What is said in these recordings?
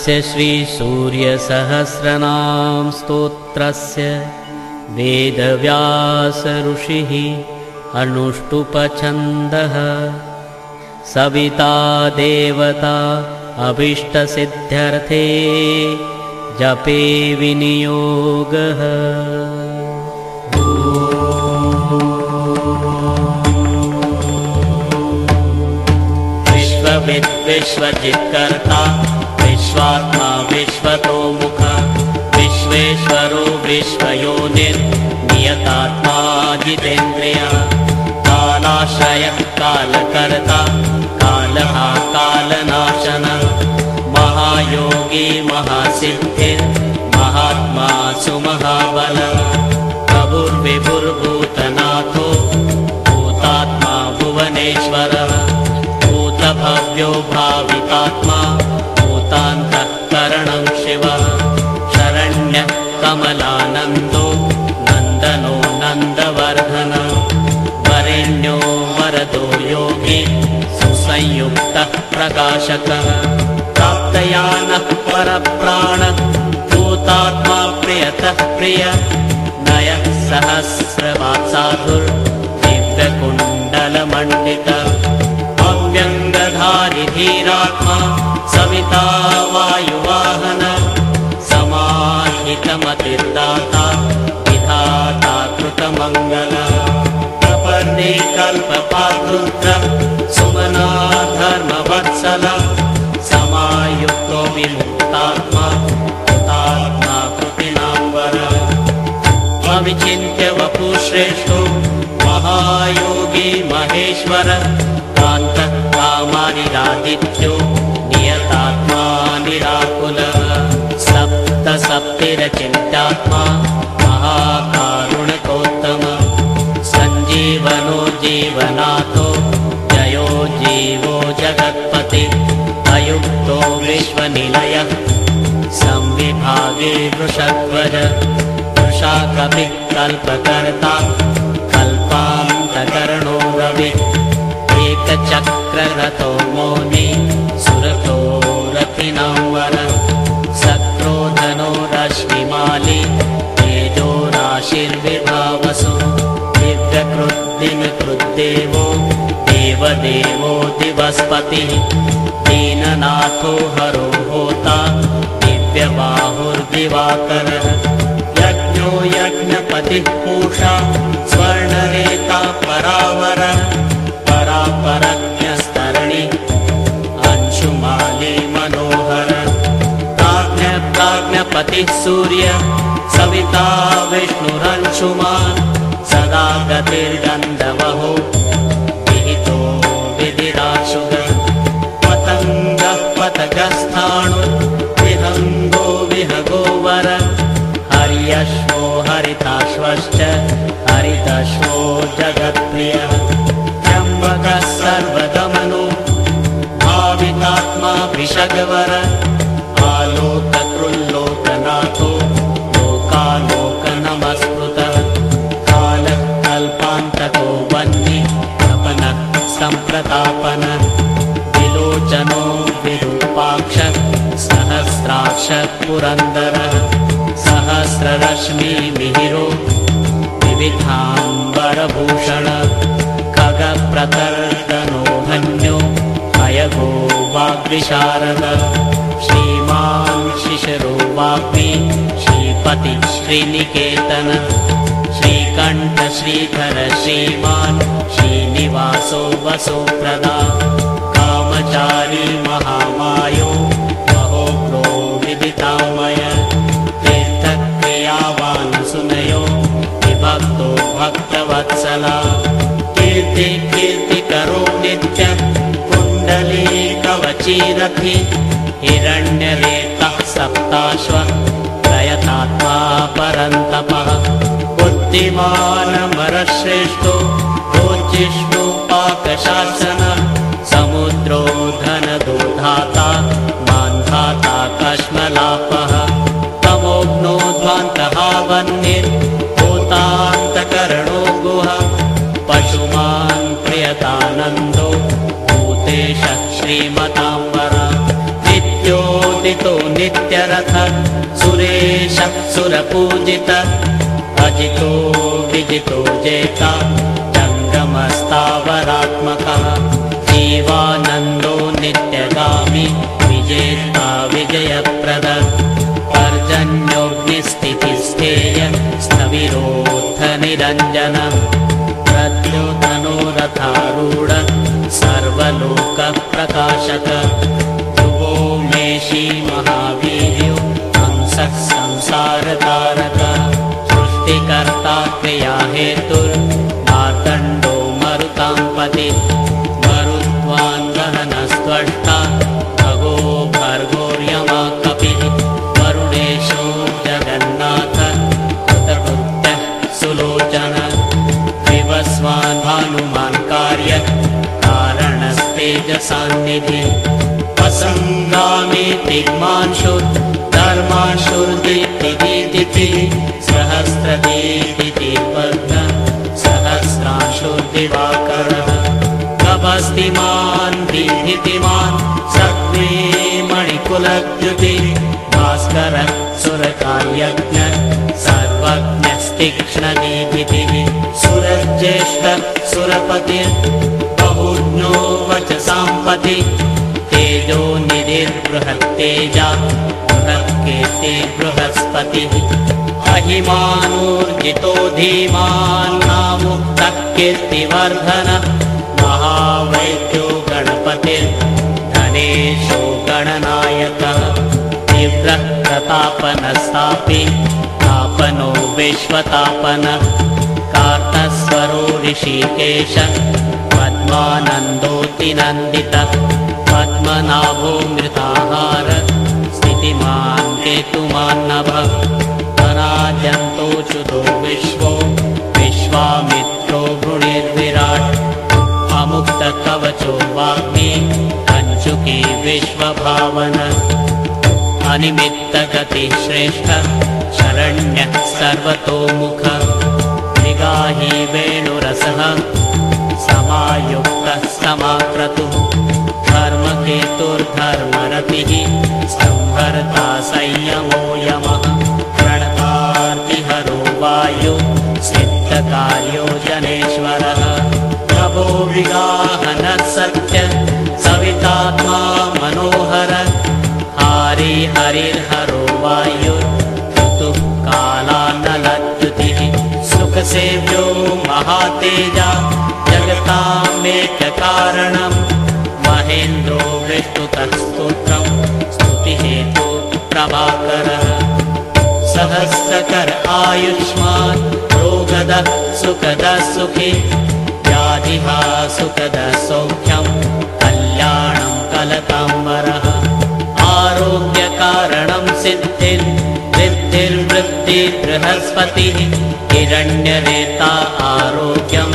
अस्य श्रीसूर्यसहस्रनाम स्तोत्रस्य। वेदव्यासऋषिः अनुष्टुपछन्दः। सविता देवता अभीष्टसिद्ध्यर्थे जपे विनियोगः। विश्वजित्कर्ता विश्वात्मा विश्वतो मुख विश्वेश्वरो विश्वयोनिर्नियतात्मा जितेन्द्रियः। कालाश्रयः कालकर्ता कालः कालनाशन। महायोगी महासिद्धिर्महात्मा सुमहाबल। प्रभुर्विभुर्भूतनाथो भूतात्मा भुवनेश्वरः। भूतभव्यो भावितात्मा शिवः। शरण्यः कमलानन्दो नन्दनो नन्दवर्धन। वरेण्यो वरदो योगी सुसंयुक्तः प्रकाशकः। प्राप्तयानः परप्राणः भूतात्मा प्रियतः प्रिय। नयः सहस्रवात्साधुर्दिव्यकुण्डलमण्डितः अव्यङ्गधारि धीरात्मा समाहितमतिर्दाता विधाता कृतमङ्गल। प्रपन्ने कल्पपातृत्र सुमना धर्मवत्सल समायुक्तो विमुक्तात्मा कृतात्मा कृतिनाम्बर। अविचिन्त्य वपुश्रेष्ठो महायोगी महेश्वर। कान्तः कामानिरादित्यो नियतात्मा निराकुलः सप्तिरचिन्त्यात्मा महाकारुणकोत्तम। सञ्जीवनो जीवनाथो जयो जीवो जगत्पति अयुक्तो विश्वनिलयः। संविभागे वृषध्वज वृषाकपिः कल्पकर्ता कल्पान्तकर्णो रवि। एकचक्ररथो मौनि सुरतो दीननाथो हरो होता दिव्यबाहुर्दिवाकरः। यज्ञो यज्ञपतिः पूषा स्वर्णरेता परावर। परापरज्ञस्तरणि अंशुमाली मनोहर। प्राज्ञ प्राज्ञपतिः सूर्य सविता विष्णुरंशुमान्। सदा गतिर्गन्धवहो विहितो विधिराशुग पतगस्थाणु विहङ्गो विहगोवर हर्यश्वो हरिताश्वश्च। हरितश्वो जगत्प्रियः। त्र्यम्बकः सर्वगमनो भावितात्मा विषगवर पुरन्दरः सहस्ररश्मिमिहिरो विविधाम्बरभूषण खगप्रतर्दनो धन्यो अयगो वाग्विशारद श्रीमान् शिशिरो वाग्मि श्रीपति श्रीनिकेतन श्रीकण्ठ श्रीधर श्रीमान् श्रीनिवासो वसोप्रदा कामचारी महामायो कीर्ति कीर्तिकरो नित्य कुण्डली कवचीरथि हिरण्यरेतः सप्ताश्व प्रयतात्मा परन्तपः। बुद्धिमानमरश्रेष्ठो रोचिष्णु पाकशासन। समुद्रो धनदोधाता नित्यरथ सुरेशः सुरपूजित। अजितो विजितो जेता जङ्गमस्तावरात्मकः जीवानन्दो नित्यगामि विजेता विजयप्रद। पर्जन्योऽग्निस्थितिस्थेय स्थविरोत्थनिरञ्जन प्रद्योतनोरथारूढ सर्वलोकप्रकाशक। ध्रुवो मेषी महावीर्यो हंसः संसारतारक सृष्टिकर्ता क्रिया हेतुर्मार्तण्डो मरुताम्पति मरुत्वान्दहनस्त्वष्टा भगो भर्गोर्यमा कपिः वरुणेशो जगन्नाथ कृतकृत्यः सुलोचन विवस्वान् भानुमान् कार्य कारणस्तेजसान्निधि असङ्गामि दिग्मांशु धर्मांशुर्दितिदिति सहस्रदीदिति पद्म सहस्रांशुर्दिवाकरः कवस्तिमान् दीधितिमान् सत्त्वे मणिकुलद्युति भास्कर सुरकार्यज्ञ सर्वज्ञस्तीक्ष्णदीधितिः सुरज्येष्ठ सुरपतिर्बहुज्ञो वचसाम्पति तेजो निधिर्बृहत्तेजा बृहत्केते बृहस्पतिः। अहिमानोर्जितो धीमान्नामुक्तः कीर्तिवर्धन महावैद्यो गणपतिर्धनेशो गणनायकः। तीव्रः प्रतापनस्तापि तापनो विश्वतापन। कार्तस्वरो ऋषिकेश पद्मानन्दोऽतिनन्दितः पद्मनाभो मृताहार स्थितिमान् केतुमान्नभ पराजन्तोऽच्युतो विश्वो विश्वामित्रो भृणिर्विराट्। अमुक्तकवचो वाग्मी कञ्चुकी विश्वभावन। अनिमित्तगतिः श्रेष्ठ शरण्यः सर्वतोमुख। निगाही वेणुरसः समायुक्तः समाक्रतुः धर्मकेतुर्धर्मरतिः। संहर्ता संयमो यमः प्रणतार्तिहरो वायु। सिद्धकार्यो जनेश्वरः प्रभो विगाहनः सत्य। सवितात्मा मनोहर। हारि हरिर्हरो वायुर्तुः कालानलद्युतिः। सुखसेव्यो महातेजा जगतामेककारणम् महेन्द्रो विष्णुतः स्तोत्रम्। स्तुतिहेतु प्रभाकरः। सहस्रकर आयुष्मान्। रोगदः व्याधिहा सुखदः सौख्यम्। कल्याणम् कलताम्बरः। आरोग्यकारणम् सिद्धिर्। वृद्धिर्वृद्धि बृहस्पतिः। हिरण्यनेता आरोग्यम्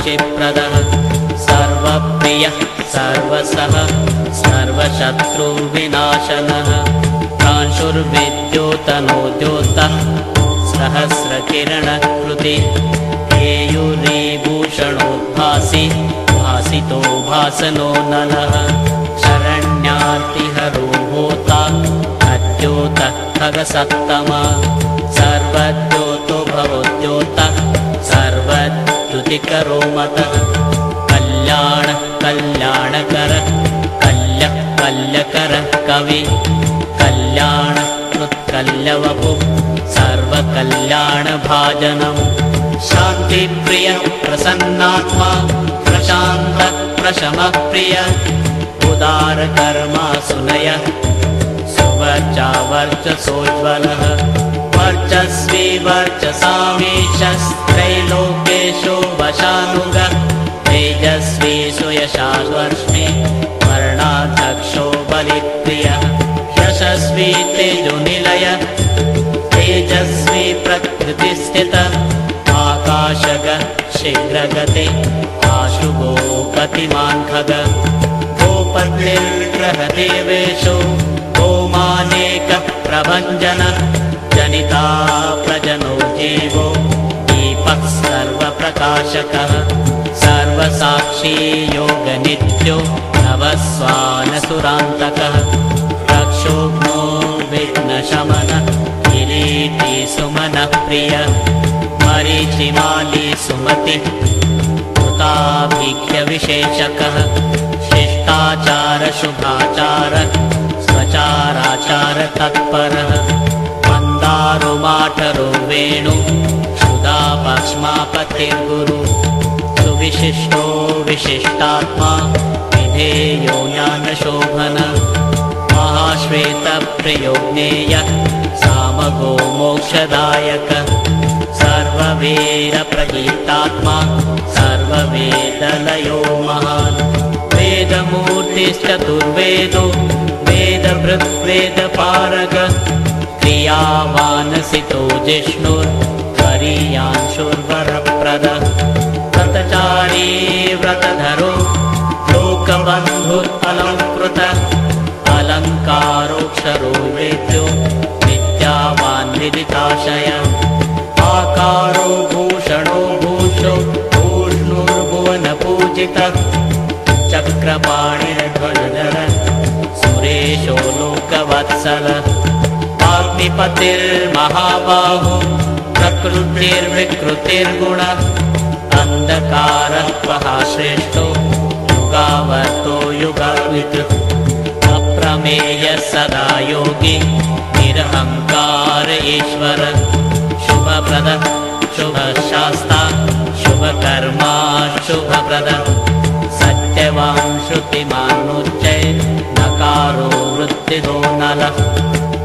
ऋषिप्रदः। सर्वप्रियः सर्वसः सर्वशत्रुविनाशनः। प्रांशुर्विद्योतनो द्योतः सहस्रकिरणकृति। केयुरीभूषणोद्भासि भासितो भासनो नलः। होता अद्योतः खगसत्तमा सर्वद्योतो भवोद्योतः सर्वद्युतिकरो मतः कल्याण कल्याणकर कल्यः कल्यकरः कवि कल्याण उत्कल्यवपु सर्वकल्याणभाजनम् शान्तिप्रिय प्रसन्नात्मा प्रशान्त प्रशमप्रिय उदारकर्मा सुनयः सुवर्चावर्चसोज्ज्वलः वर्चस्वी वर्चसामीशस्त्रैलोकेशो वशानुगः तेजस्वी सुयशाश्वर्ष्मि वर्णाध्यक्षो बलिप्रियः यशस्वी तेजोनिलय तेजस्वी प्रकृतिस्थित आकाशग शीघ्रगति आशुभो गतिमान् खग गोपतिर्ग्रहदेवेषु गोमानेकः प्रभञ्जन जनिता प्रजनो जीवो प्रकाशकः सर्वसाक्षी योगनित्यो नवस्वानसुरान्तकः। रक्षोघ्नो विघ्नशमन किरीटी सुमनः प्रिय। मरीचिमाली सुमति कृताभिख्यविशेषकः शिष्टाचार शुभाचार स्वचाराचार तत्परः। मन्दारुमाठरो वेणु क्षुदापक्ष्मापतिर्गुरु सुविशिष्टो विशिष्टात्मा विधेयो ज्ञानशोभन महाश्वेतप्रियो ज्ञेय सामगो मोक्षदायक सर्ववेदप्रगीतात्मा सर्ववेदलयो महान्। वेदमूर्तिश्चतुर्वेदो वेदभृद्वेदपारग क्रियावानसितो व्रतधरो लोकबन्धुरलङ्कृत अलङ्कारोक्षरो वेद्यो विद्यावान् विदिताशय आकारो भूषणो भूषो भूष्णुर्भुवनपूजितः चक्रपाणिर्ध्वजधर सुरेशो लोकवत्सल। अग्निपतिर्महाबाहु प्रकृतिर्विकृतिर्गुण अन्धकारः श्रेष्ठो युगावर्तो युगावित् अप्रमेय सदा योगी निरहङ्कार ईश्वर। शुभप्रद शुभशास्ता शुभकर्मा शुभप्रद सत्यवान् श्रुतिमानुच्चय नकारो वृत्तिदो नलः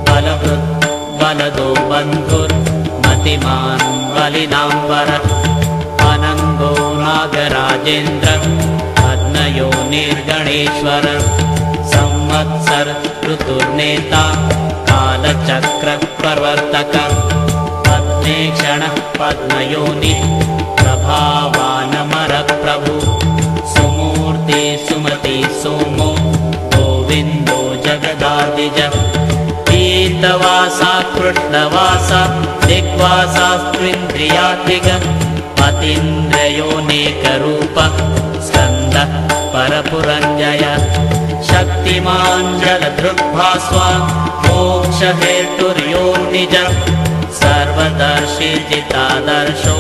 बलवृत् बलदो बन्धुर्मतिमान् बलिनाम्बर अनङ्गो नागराजेन्द्र पद्मयो निर्गणेश्वर संवत्सर ऋतुर्नेता। कालचक्रप्रवर्तक पद्मे क्षणः पद्मयोनि। प्रभावानमरप्रभु। सुमूर्ति सुमति सोमो। गोविन्दो जगदादिज पीतवासा कृष्णवासा दिग्वासास्त्विन्द्रियादिग अतीन्द्रयोनेकरूप स्कन्दः परपुरञ्जय शक्तिमाञ्जलधृग्भास्वा मोक्षहेतुर्यो निज सर्वदर्शिजितादर्शो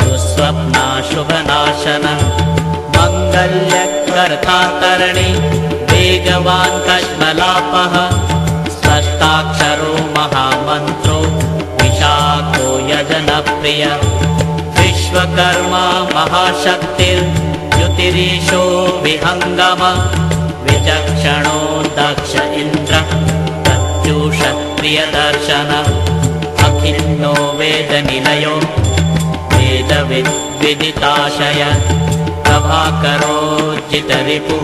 दुःस्वप्ना शुभनाशन मङ्गल्यकर्तातरणि वेगवान् कश्मलापः स्पष्टाक्षरो महामन्त्रो विशाखो यजनप्रिय। विश्वकर्मा महाशक्तिर्युतिरीशो विहङ्गम। विचक्षणो दक्ष इन्द्र प्रत्यूष प्रियदर्शन अखिन्नो वेदनिलयो वेदविद्विदिताशय प्रभाकरोचितरिपु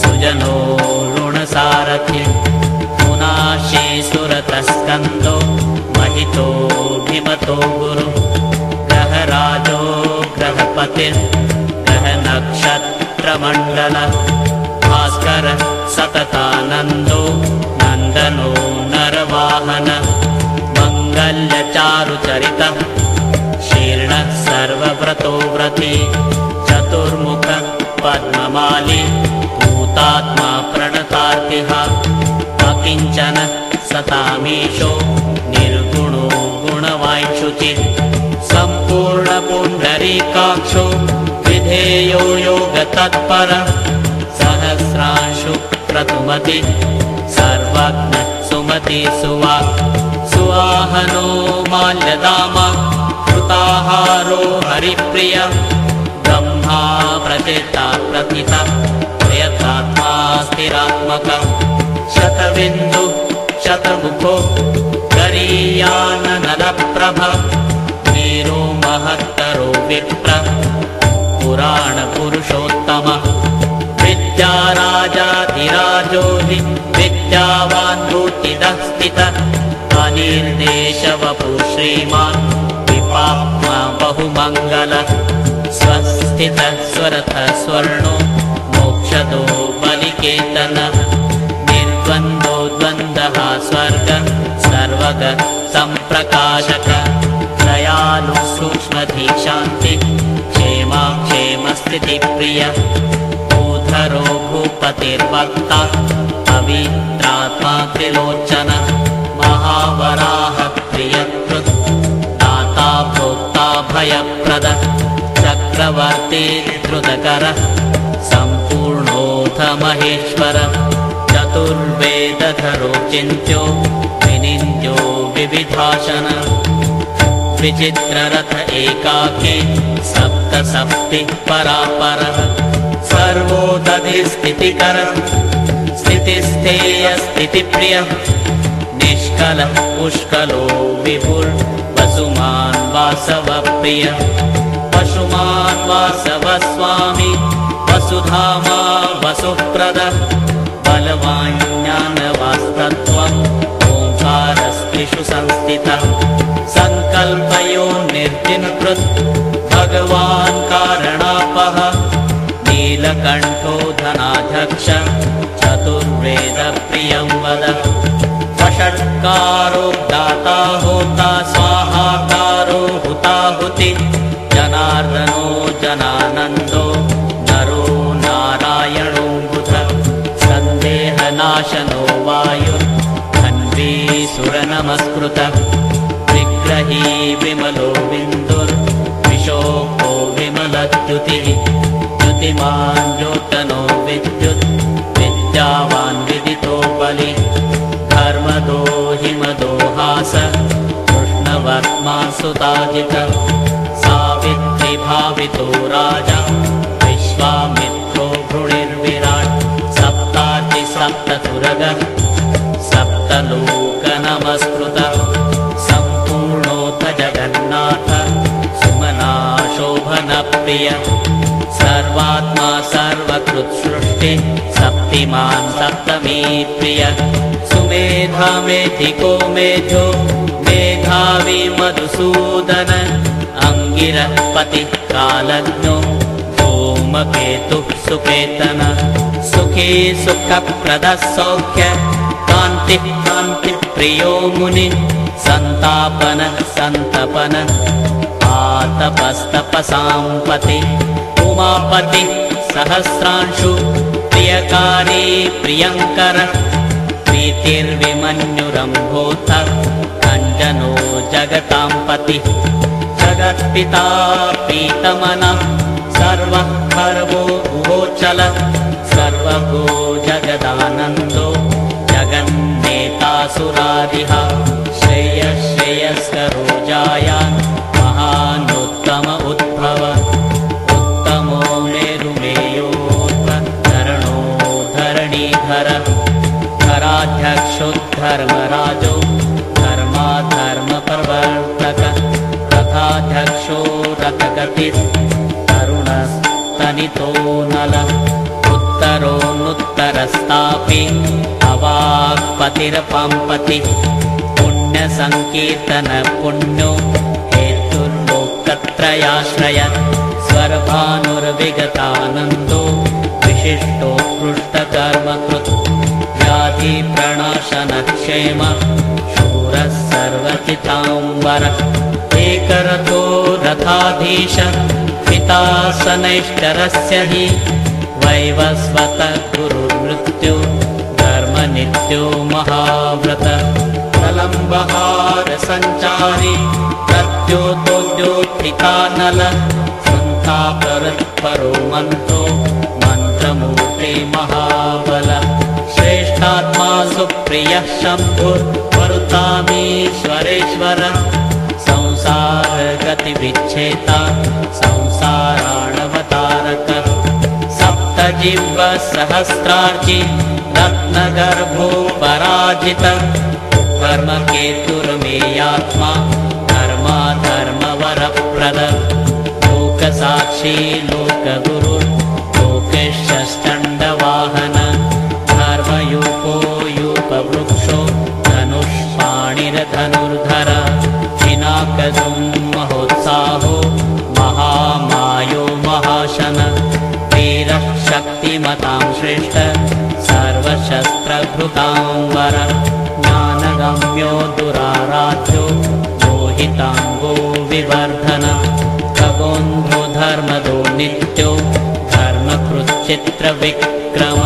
सुजनो ऋणसारथि सुरतस्कन्दो महितोऽभिमतो गुरु। ग्रहराजो ग्रहपतिर्ग्रहनक्षत्रमण्डल भास्कर सततानन्दो नन्दनो नरवाहन। मङ्गल्यचारुचरित। शीर्णः सर्वव्रतो व्रती। चतुर्मुख पद्ममाली। भूतात्मा प्रणतार्तिः अकिञ्चन सतामीशो निर्गुणो गुणवाञ्छुचि सम्पूर्णपुण्डरीकाक्षो विधेयो योगतत्पर सहस्रांशु क्रतुमति सर्वज्ञ सुमति सुवा सुवाहनो माल्यदाम कृताहारो हरिप्रिय ब्रह्मा प्रचेता प्रथित प्रयतात्मा स्थिरात्मक। शतबिन्दु शतमुखो गरीयाननलप्रभ वीरो महत्तरो विप्र पुराणपुरुषोत्तमः विद्याराजाधिराजो स्थित अनिर्देशवपु श्रीमान् विपाप्मा बहुमङ्गल स्वस्थितः स्वरथः स्वर्णो मोक्षदो बलिकेतनः सर्वग सम्प्रकाशक दयालु सूक्ष्मधी शान्ति प्रिय भूधरो भूपतिर्वक्ता पवित्रात्मा त्रिलोचन महावराह प्रियकृत् दाता भोक्ता भयप्रद चक्रवर्ती धृतकर सम्पूर्णोऽथ महेश्वर चतुर्वेदधरो चिन्त्यो विविधाशन। विचित्ररथ एकाकी सप्त सप्ति परापरः। सर्वो दधि स्थितिकर स्थितिस्थेयस्थितिप्रियः निष्कलः पुष्कलो विपुर् वसुमान् वासवप्रिय। पशुमान् वासव स्वामी वसुधामा वसुप्रद। बलवाञ्ज्ञानवास्तत्वम् ओङ्कारस्त्रिषु संस्थितः सङ्कल्पयो निर्जिनकृत् भगवान् कारणापः। नीलकण्ठो धनाध्यक्ष। चतुर्वेदप्रियं वद। षट्कारो दाता होता स्वाहाकारो हुताहुति जनार्दनो जनानन्दो नरो नारायणो बुध सन्देहनाशनो सुरनमस्कृत विग्रही विमलो बिन्दुर्विशोको विमलद्युतिः द्युतिमान् ज्योतनो विद्युत् विद्यावान् विदितो बलि धर्मदो हिमदो हास कृष्णवर्त्मा सुताजित सावित्रि भावितो राजा विश्वामित्रो भृणिर्विराट् सप्ताति सप्ततुरग सप्तलोकनमस्कृत सम्पूर्णोऽथ जगन्नाथ सुमना शोभनप्रिय सर्वात्मा सर्वकृत्सृष्टि सप्तिमान् सप्तमी प्रिय सुमेधा मेधिको मेधो मेधावी मधुसूदन अङ्गिरपति कालज्ञो। सोमकेतुः सुकेतन सुखी सुखप्रदः सौख्य कान्तिः कान्तिप्रियो मुनि सन्तापन सन्तपन आतपस्तपसाम्पति उमापति सहस्रांशु प्रियकारी प्रियङ्कर प्रीतिर्विमन्युरम्भोथ कञ्जनो जगतां पति जगत्पिता पीतमनः सर्वः उभोचल सर्वभो रथगतिस्तरुणस्तनितो नल उत्तरोन्नुत्तरस्तापि अवाक्पतिरपम्पति पुण्यसङ्कीर्तन पुण्यो हेतुर्लोकत्रयाश्रय स्वर्भानुर्विगतानन्दो विशिष्टोत्कृष्टकर्मकृत् व्याधिप्रणाशनक्षेम शूरः एकरथो रथाधीश पितासनैष्टरस्य हि। वैवस्वत गुरुमृत्यो धर्मनित्यो महाव्रत। प्रलम्बहारसञ्चारी प्रत्योतोद्योत्थितानल सन्तापरत्परो मन्त्रो मन्त्रमूर्ते श्रेष्ठात्मा सुप्रियः शम्भुर्वरुतामीश्वरेश्वर संसारगतिविच्छेता संसाराणवतारक। सप्तजिह्वसहस्रार्चि रत्नगर्भो पराजित। कर्मकेतुर्मेयात्मा धर्माधर्मवरप्रद। लोकसाक्षी लोकगुरु श्रेष्ठ सर्वशस्त्रभृताम्बर ज्ञानगम्यो दुराराध्यो मोहिताङ्गो विवर्धन खगोन्धो धर्मदो नित्यो नेत्रविक्रम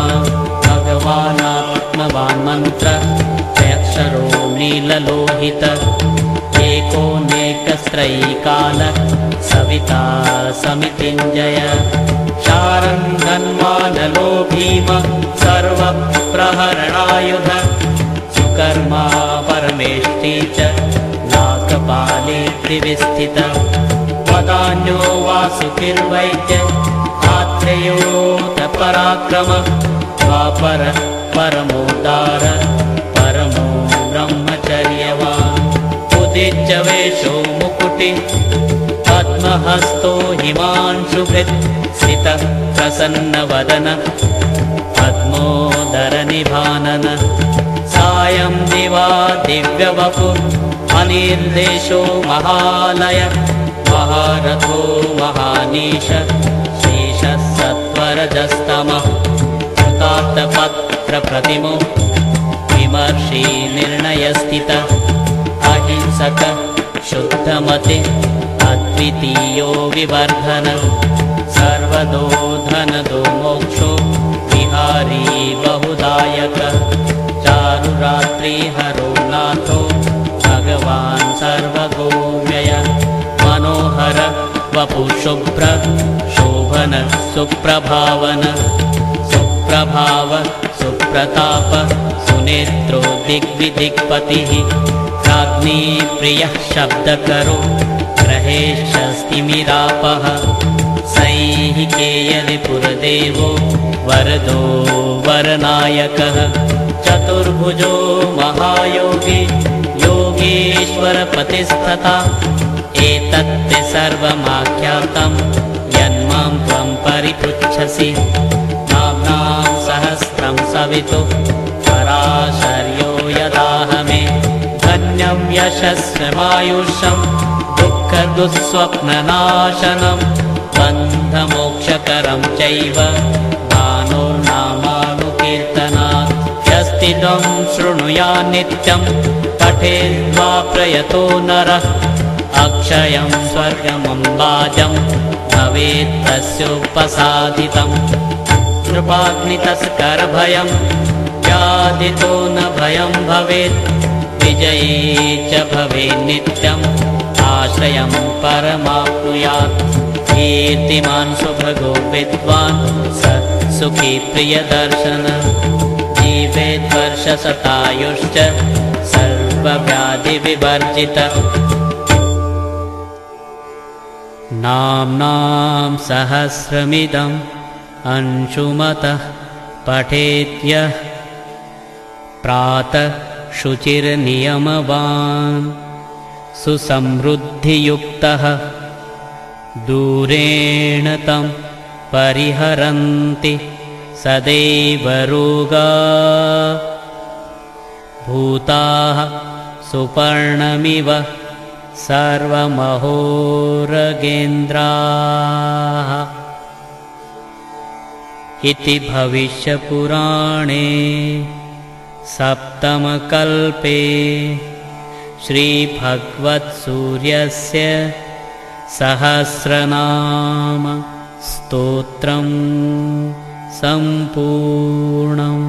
भगवानात्मवान् मन्त्र अक्षरो नीललोहित एकोनेकस्त्रैकाल सविता समितिञ्जय शारङ्गन्वानलो भीम सर्वप्रहरणायुध सुकर्मा परमेष्टि च नाकपाले त्रिविस्थित। पदान्यो वासुकिर्वैद्य आत्रेयोत पराक्रम द्वापर परमोदार परमो ब्रह्मचर्यवान्। उदिच्य वेशो मुकुटि पद्महस्तो हिमांशुभृत् स्थितः प्रसन्नवदन। पद्मोदरनिभानन। सायं दिवा दिव्यवपु। अनिर्देशो महालय। महारथो महानीश। शेषः सत्वरजस्तमः कृतार्थपत्रप्रतिमो। विमर्शी निर्णयस्थितः। अहिंसक शुद्धमते अद्वितीयो विवर्धन। सर्वदो धनदो मोक्षो विहारी बहुदायक। चारुरात्रिहरो नाथो भगवान् सर्वगोव्यय मनोहर वपुशुभ्र शोभन सुप्रभावन। सुप्रभाव सुप्रताप सुनेत्रो दिग्विदिक्पतिः राज्ञी प्रियः शब्दकरो ग्रहेशस्तिमिरापः सैहिकेयरिपुरदेवो वरदो वरनायकः। चतुर्भुजो महायोगी योगीश्वरपतिस्तथा एतत् सर्वमाख्यातं यन्मां त्वं परिपृच्छसि। नाम्नां सहस्रं सवितु पराशर्यो यदाहमे। धन्यं यशस्वमायुषं दुःखदुःस्वप्ननाशनम् बन्धमोक्षकरं चैव भानुर्नामानुकीर्तनात् यस्तिदं शृणुया नित्यं पठेद्वा प्रयतो नरः अक्षयं स्वर्गमम्बाजं भवेत् तस्योपसादितं नृपाग्नितस्करभयं व्यादितो न भयं भवेत् विजये च भवेन्नित्यम् आश्रयं परमाप्नुयात्। कीर्तिमान् सुभगो विद्वान् स सुखी प्रियदर्शन। जीवेद्वर्षशतायुश्च सर्वव्याधिविवर्जित। नाम्नां सहस्रमिदम् अंशुमतः पठेत्यः प्रातः शुचिर्नियमवान् सुसमृद्धियुक्तः। दूरेण तं परिहरन्ति सदैव रोगा। भूताः सुपर्णमिव सर्वमहोरगेन्द्राः। इति भविष्यपुराणे सप्तमकल्पे श्रीभगवत्सूर्यस्य सहस्रनाम स्तोत्रम् सम्पूर्णम्